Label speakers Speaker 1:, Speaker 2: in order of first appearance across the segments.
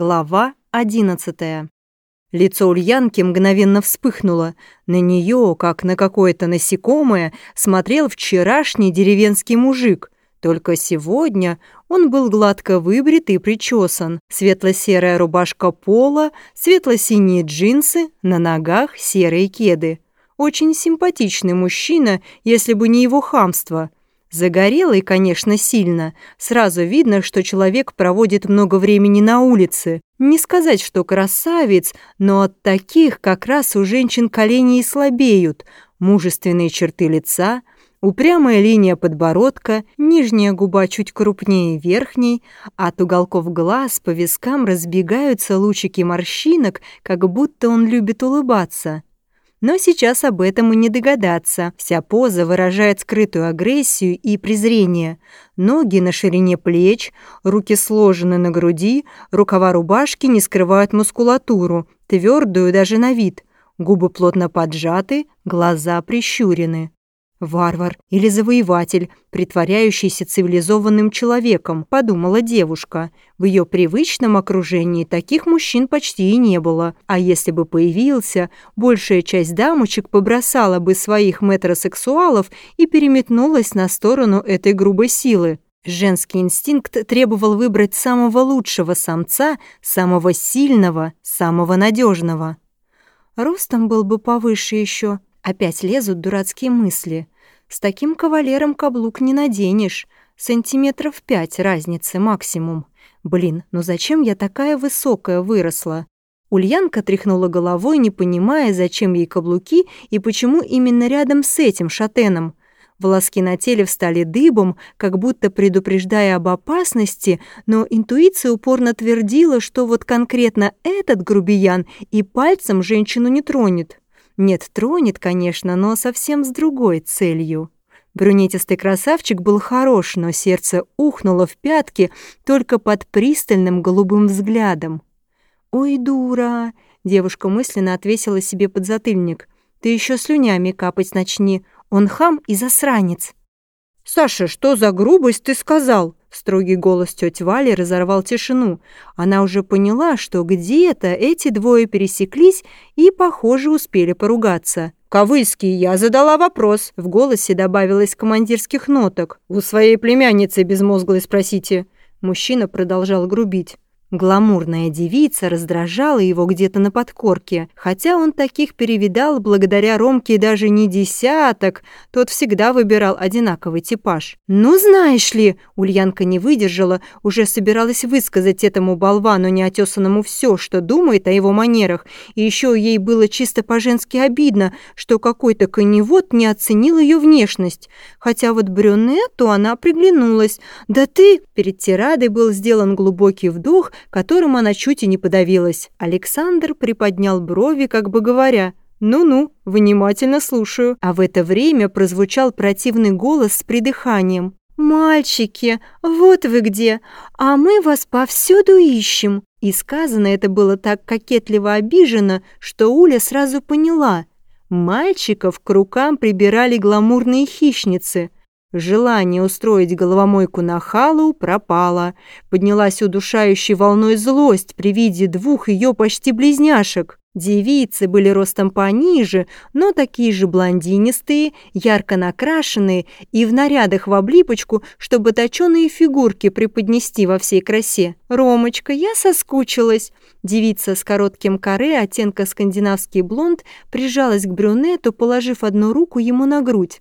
Speaker 1: Глава одиннадцатая. Лицо Ульянки мгновенно вспыхнуло. На нее, как на какое-то насекомое, смотрел вчерашний деревенский мужик. Только сегодня он был гладко выбрит и причесан. Светло-серая рубашка пола, светло-синие джинсы, на ногах серые кеды. Очень симпатичный мужчина, если бы не его хамство – Загорелый, конечно, сильно. Сразу видно, что человек проводит много времени на улице. Не сказать, что красавец, но от таких как раз у женщин колени и слабеют. Мужественные черты лица, упрямая линия подбородка, нижняя губа чуть крупнее верхней, от уголков глаз по вискам разбегаются лучики морщинок, как будто он любит улыбаться. Но сейчас об этом и не догадаться. Вся поза выражает скрытую агрессию и презрение. Ноги на ширине плеч, руки сложены на груди, рукава рубашки не скрывают мускулатуру, твердую даже на вид. Губы плотно поджаты, глаза прищурены. «Варвар или завоеватель, притворяющийся цивилизованным человеком», — подумала девушка. В ее привычном окружении таких мужчин почти и не было. А если бы появился, большая часть дамочек побросала бы своих метросексуалов и переметнулась на сторону этой грубой силы. Женский инстинкт требовал выбрать самого лучшего самца, самого сильного, самого надежного. Ростом был бы повыше еще. Опять лезут дурацкие мысли. С таким кавалером каблук не наденешь. Сантиметров пять разницы максимум. Блин, ну зачем я такая высокая выросла? Ульянка тряхнула головой, не понимая, зачем ей каблуки и почему именно рядом с этим шатеном. Волоски на теле встали дыбом, как будто предупреждая об опасности, но интуиция упорно твердила, что вот конкретно этот грубиян и пальцем женщину не тронет. Нет, тронет, конечно, но совсем с другой целью. Брюнетистый красавчик был хорош, но сердце ухнуло в пятки только под пристальным голубым взглядом. «Ой, дура!» — девушка мысленно отвесила себе подзатыльник. «Ты еще слюнями капать начни. Он хам и засранец». «Саша, что за грубость ты сказал?» Строгий голос тети Вали разорвал тишину. Она уже поняла, что где-то эти двое пересеклись и, похоже, успели поругаться. «Ковыский, я задала вопрос», — в голосе добавилось командирских ноток. «У своей племянницы безмозглой спросите». Мужчина продолжал грубить. Гламурная девица раздражала его где-то на подкорке, хотя он таких перевидал благодаря Ромке даже не десяток, тот всегда выбирал одинаковый типаж. «Ну, знаешь ли!» – Ульянка не выдержала, уже собиралась высказать этому болвану неотесанному все, что думает о его манерах, и еще ей было чисто по-женски обидно, что какой-то коневод не оценил ее внешность. Хотя вот брюнету она приглянулась. «Да ты!» Перед тирадой был сделан глубокий вдох, которым она чуть и не подавилась. Александр приподнял брови, как бы говоря «Ну-ну, внимательно слушаю». А в это время прозвучал противный голос с придыханием. «Мальчики, вот вы где, а мы вас повсюду ищем». И сказано это было так кокетливо обижено, что Уля сразу поняла. Мальчиков к рукам прибирали гламурные хищницы – Желание устроить головомойку на Халу пропало. Поднялась удушающей волной злость при виде двух ее почти близняшек. Девицы были ростом пониже, но такие же блондинистые, ярко накрашенные и в нарядах в облипочку, чтобы точеные фигурки преподнести во всей красе. «Ромочка, я соскучилась!» Девица с коротким каре, оттенка скандинавский блонд, прижалась к брюнету, положив одну руку ему на грудь.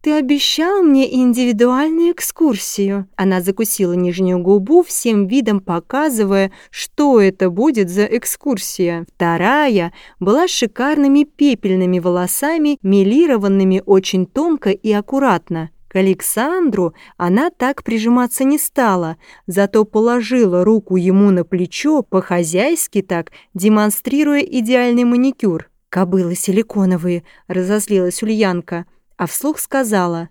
Speaker 1: «Ты обещал мне индивидуальную экскурсию». Она закусила нижнюю губу, всем видом показывая, что это будет за экскурсия. Вторая была с шикарными пепельными волосами, милированными очень тонко и аккуратно. К Александру она так прижиматься не стала, зато положила руку ему на плечо, по-хозяйски так, демонстрируя идеальный маникюр. «Кобылы силиконовые», — разозлилась Ульянка — а вслух сказала.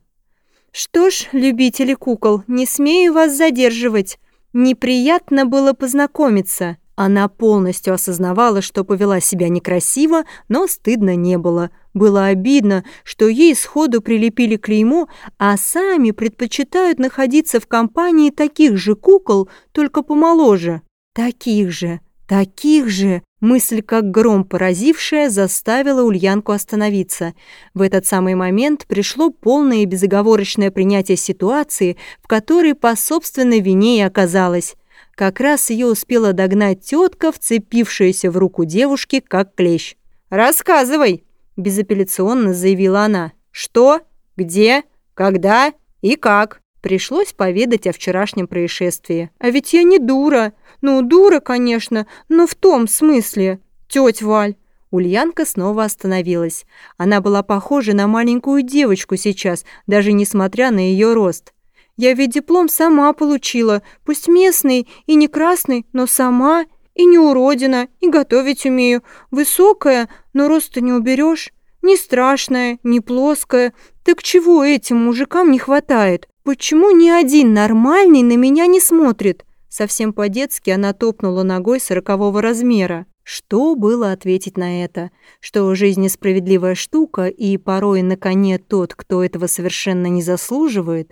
Speaker 1: «Что ж, любители кукол, не смею вас задерживать. Неприятно было познакомиться». Она полностью осознавала, что повела себя некрасиво, но стыдно не было. Было обидно, что ей сходу прилепили клеймо, а сами предпочитают находиться в компании таких же кукол, только помоложе. Таких же, Таких же! Мысль, как гром поразившая, заставила Ульянку остановиться. В этот самый момент пришло полное и безоговорочное принятие ситуации, в которой по собственной вине и оказалась. Как раз ее успела догнать тетка, вцепившаяся в руку девушки, как клещ. «Рассказывай!» – безапелляционно заявила она. «Что? Где? Когда? И как?» Пришлось поведать о вчерашнем происшествии. «А ведь я не дура!» Ну, дура, конечно, но в том смысле. Тетя Валь. Ульянка снова остановилась. Она была похожа на маленькую девочку сейчас, даже несмотря на ее рост. Я ведь диплом сама получила, пусть местный и не красный, но сама, и не уродина, и готовить умею. Высокая, но роста не уберешь. Не страшная, не плоская. Так чего этим мужикам не хватает? Почему ни один нормальный на меня не смотрит? Совсем по-детски она топнула ногой сорокового размера. Что было ответить на это? Что жизнь несправедливая штука, и порой на коне тот, кто этого совершенно не заслуживает?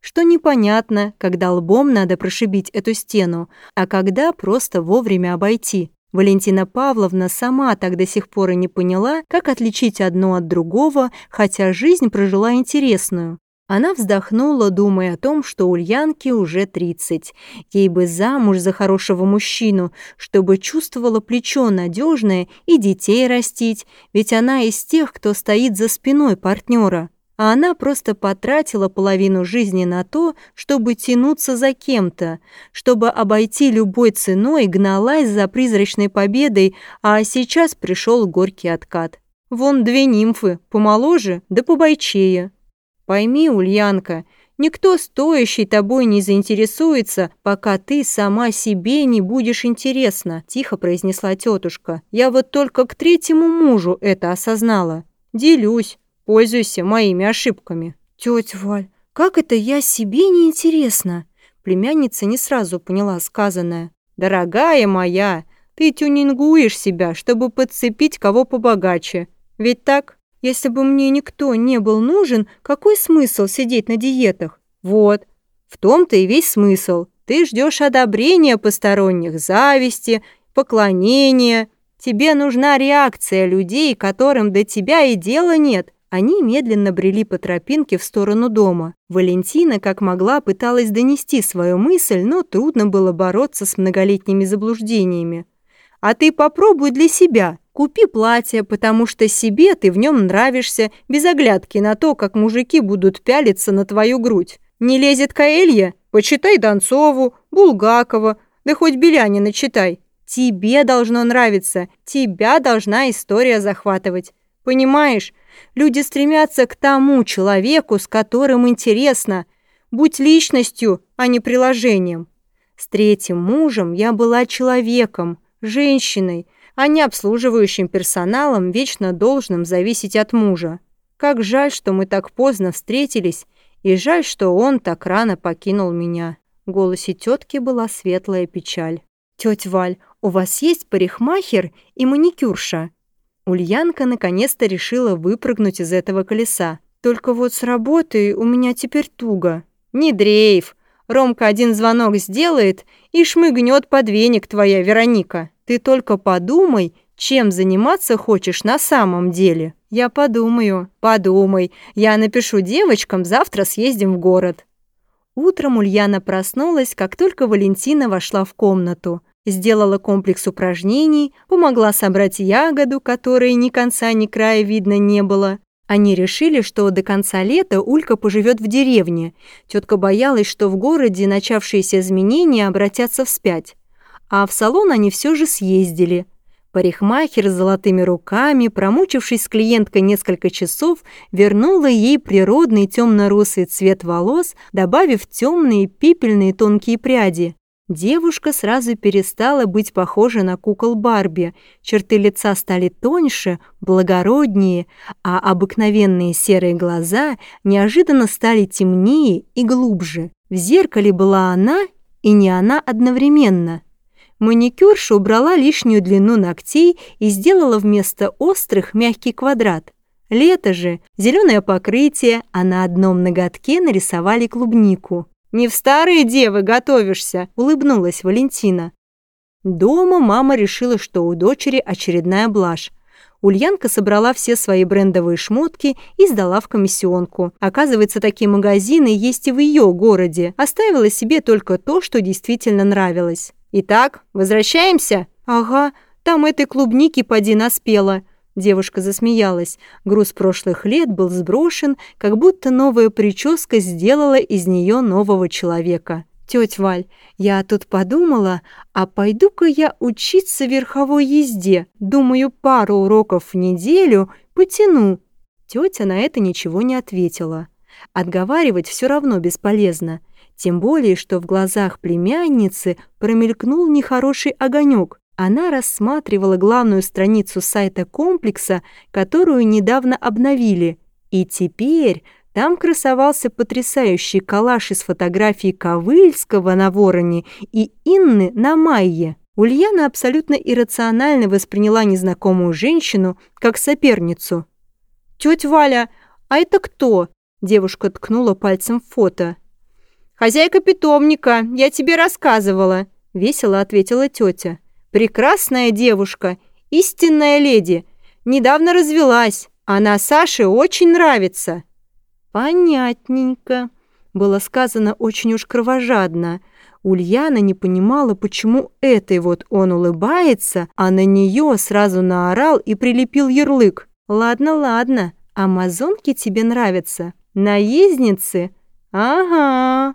Speaker 1: Что непонятно, когда лбом надо прошибить эту стену, а когда просто вовремя обойти? Валентина Павловна сама так до сих пор и не поняла, как отличить одно от другого, хотя жизнь прожила интересную. Она вздохнула, думая о том, что Ульянке уже 30. Ей бы замуж за хорошего мужчину, чтобы чувствовала плечо надежное и детей растить, ведь она из тех, кто стоит за спиной партнера. А она просто потратила половину жизни на то, чтобы тянуться за кем-то, чтобы обойти любой ценой, гналась за призрачной победой, а сейчас пришел горький откат. Вон две нимфы, помоложе да побойчее. Пойми, Ульянка, никто стоящий тобой не заинтересуется, пока ты сама себе не будешь интересна», – тихо произнесла тетушка. «Я вот только к третьему мужу это осознала. Делюсь, пользуйся моими ошибками». «Тетя Валь, как это я себе не интересна?» Племянница не сразу поняла сказанное. «Дорогая моя, ты тюнингуешь себя, чтобы подцепить кого побогаче. Ведь так?» Если бы мне никто не был нужен, какой смысл сидеть на диетах? Вот, в том-то и весь смысл. Ты ждешь одобрения посторонних, зависти, поклонения. Тебе нужна реакция людей, которым до тебя и дела нет. Они медленно брели по тропинке в сторону дома. Валентина, как могла, пыталась донести свою мысль, но трудно было бороться с многолетними заблуждениями. «А ты попробуй для себя. Купи платье, потому что себе ты в нем нравишься, без оглядки на то, как мужики будут пялиться на твою грудь. Не лезет Каэлья? Почитай Донцову, Булгакова, да хоть Белянина читай. Тебе должно нравиться, тебя должна история захватывать. Понимаешь, люди стремятся к тому человеку, с которым интересно. Будь личностью, а не приложением. С третьим мужем я была человеком, женщиной, а не обслуживающим персоналом, вечно должным зависеть от мужа. Как жаль, что мы так поздно встретились, и жаль, что он так рано покинул меня. В голосе тетки была светлая печаль. «Тетя Валь, у вас есть парикмахер и маникюрша?» Ульянка наконец-то решила выпрыгнуть из этого колеса. «Только вот с работой у меня теперь туго». «Не дрейф. Ромка один звонок сделает и шмыгнет под веник твоя Вероника». Ты только подумай, чем заниматься хочешь на самом деле. Я подумаю. Подумай. Я напишу девочкам, завтра съездим в город. Утром Ульяна проснулась, как только Валентина вошла в комнату. Сделала комплекс упражнений, помогла собрать ягоду, которой ни конца, ни края видно не было. Они решили, что до конца лета Улька поживет в деревне. Тетка боялась, что в городе начавшиеся изменения обратятся вспять а в салон они все же съездили. Парикмахер с золотыми руками, промучившись с клиенткой несколько часов, вернула ей природный темно-русый цвет волос, добавив темные пепельные тонкие пряди. Девушка сразу перестала быть похожа на кукол Барби. Черты лица стали тоньше, благороднее, а обыкновенные серые глаза неожиданно стали темнее и глубже. В зеркале была она и не она одновременно – Маникюрша убрала лишнюю длину ногтей и сделала вместо острых мягкий квадрат. Лето же, зеленое покрытие, а на одном ноготке нарисовали клубнику. «Не в старые девы готовишься», — улыбнулась Валентина. Дома мама решила, что у дочери очередная блажь. Ульянка собрала все свои брендовые шмотки и сдала в комиссионку. Оказывается, такие магазины есть и в ее городе. Оставила себе только то, что действительно нравилось. «Итак, возвращаемся?» «Ага, там этой клубники поди наспела». Девушка засмеялась. Груз прошлых лет был сброшен, как будто новая прическа сделала из нее нового человека. «Тетя Валь, я тут подумала, а пойду-ка я учиться верховой езде. Думаю, пару уроков в неделю потяну». Тетя на это ничего не ответила. Отговаривать все равно бесполезно. Тем более, что в глазах племянницы промелькнул нехороший огонек. Она рассматривала главную страницу сайта комплекса, которую недавно обновили. И теперь там красовался потрясающий коллаж из фотографий Ковыльского на Вороне и Инны на Майе. Ульяна абсолютно иррационально восприняла незнакомую женщину как соперницу. «Тетя Валя, а это кто?» Девушка ткнула пальцем в фото. «Хозяйка питомника, я тебе рассказывала», — весело ответила тетя. «Прекрасная девушка, истинная леди. Недавно развелась. Она Саше очень нравится». «Понятненько», — было сказано очень уж кровожадно. Ульяна не понимала, почему этой вот он улыбается, а на нее сразу наорал и прилепил ярлык. «Ладно, ладно, амазонки тебе нравятся? Наездницы? Ага».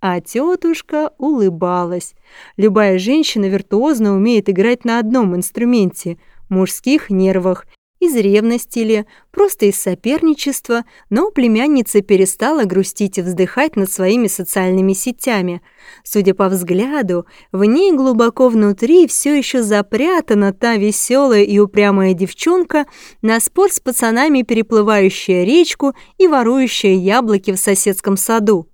Speaker 1: А тетушка улыбалась. Любая женщина виртуозно умеет играть на одном инструменте – мужских нервах из ревности ли, просто из соперничества, но племянница перестала грустить и вздыхать над своими социальными сетями. Судя по взгляду, в ней глубоко внутри все еще запрятана та веселая и упрямая девчонка, на спор с пацанами переплывающая речку и ворующая яблоки в соседском саду.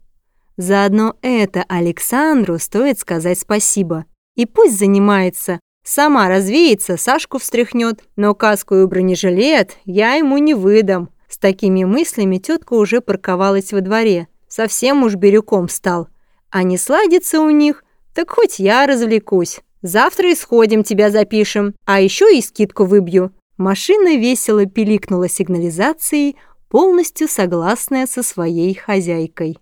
Speaker 1: Заодно это Александру стоит сказать спасибо. И пусть занимается, Сама развеется, Сашку встряхнет, но каску и бронежилет я ему не выдам. С такими мыслями тетка уже парковалась во дворе. Совсем уж бирюком стал. А не сладится у них, так хоть я развлекусь. Завтра исходим, тебя запишем, а еще и скидку выбью. Машина весело пиликнула сигнализацией, полностью согласная со своей хозяйкой.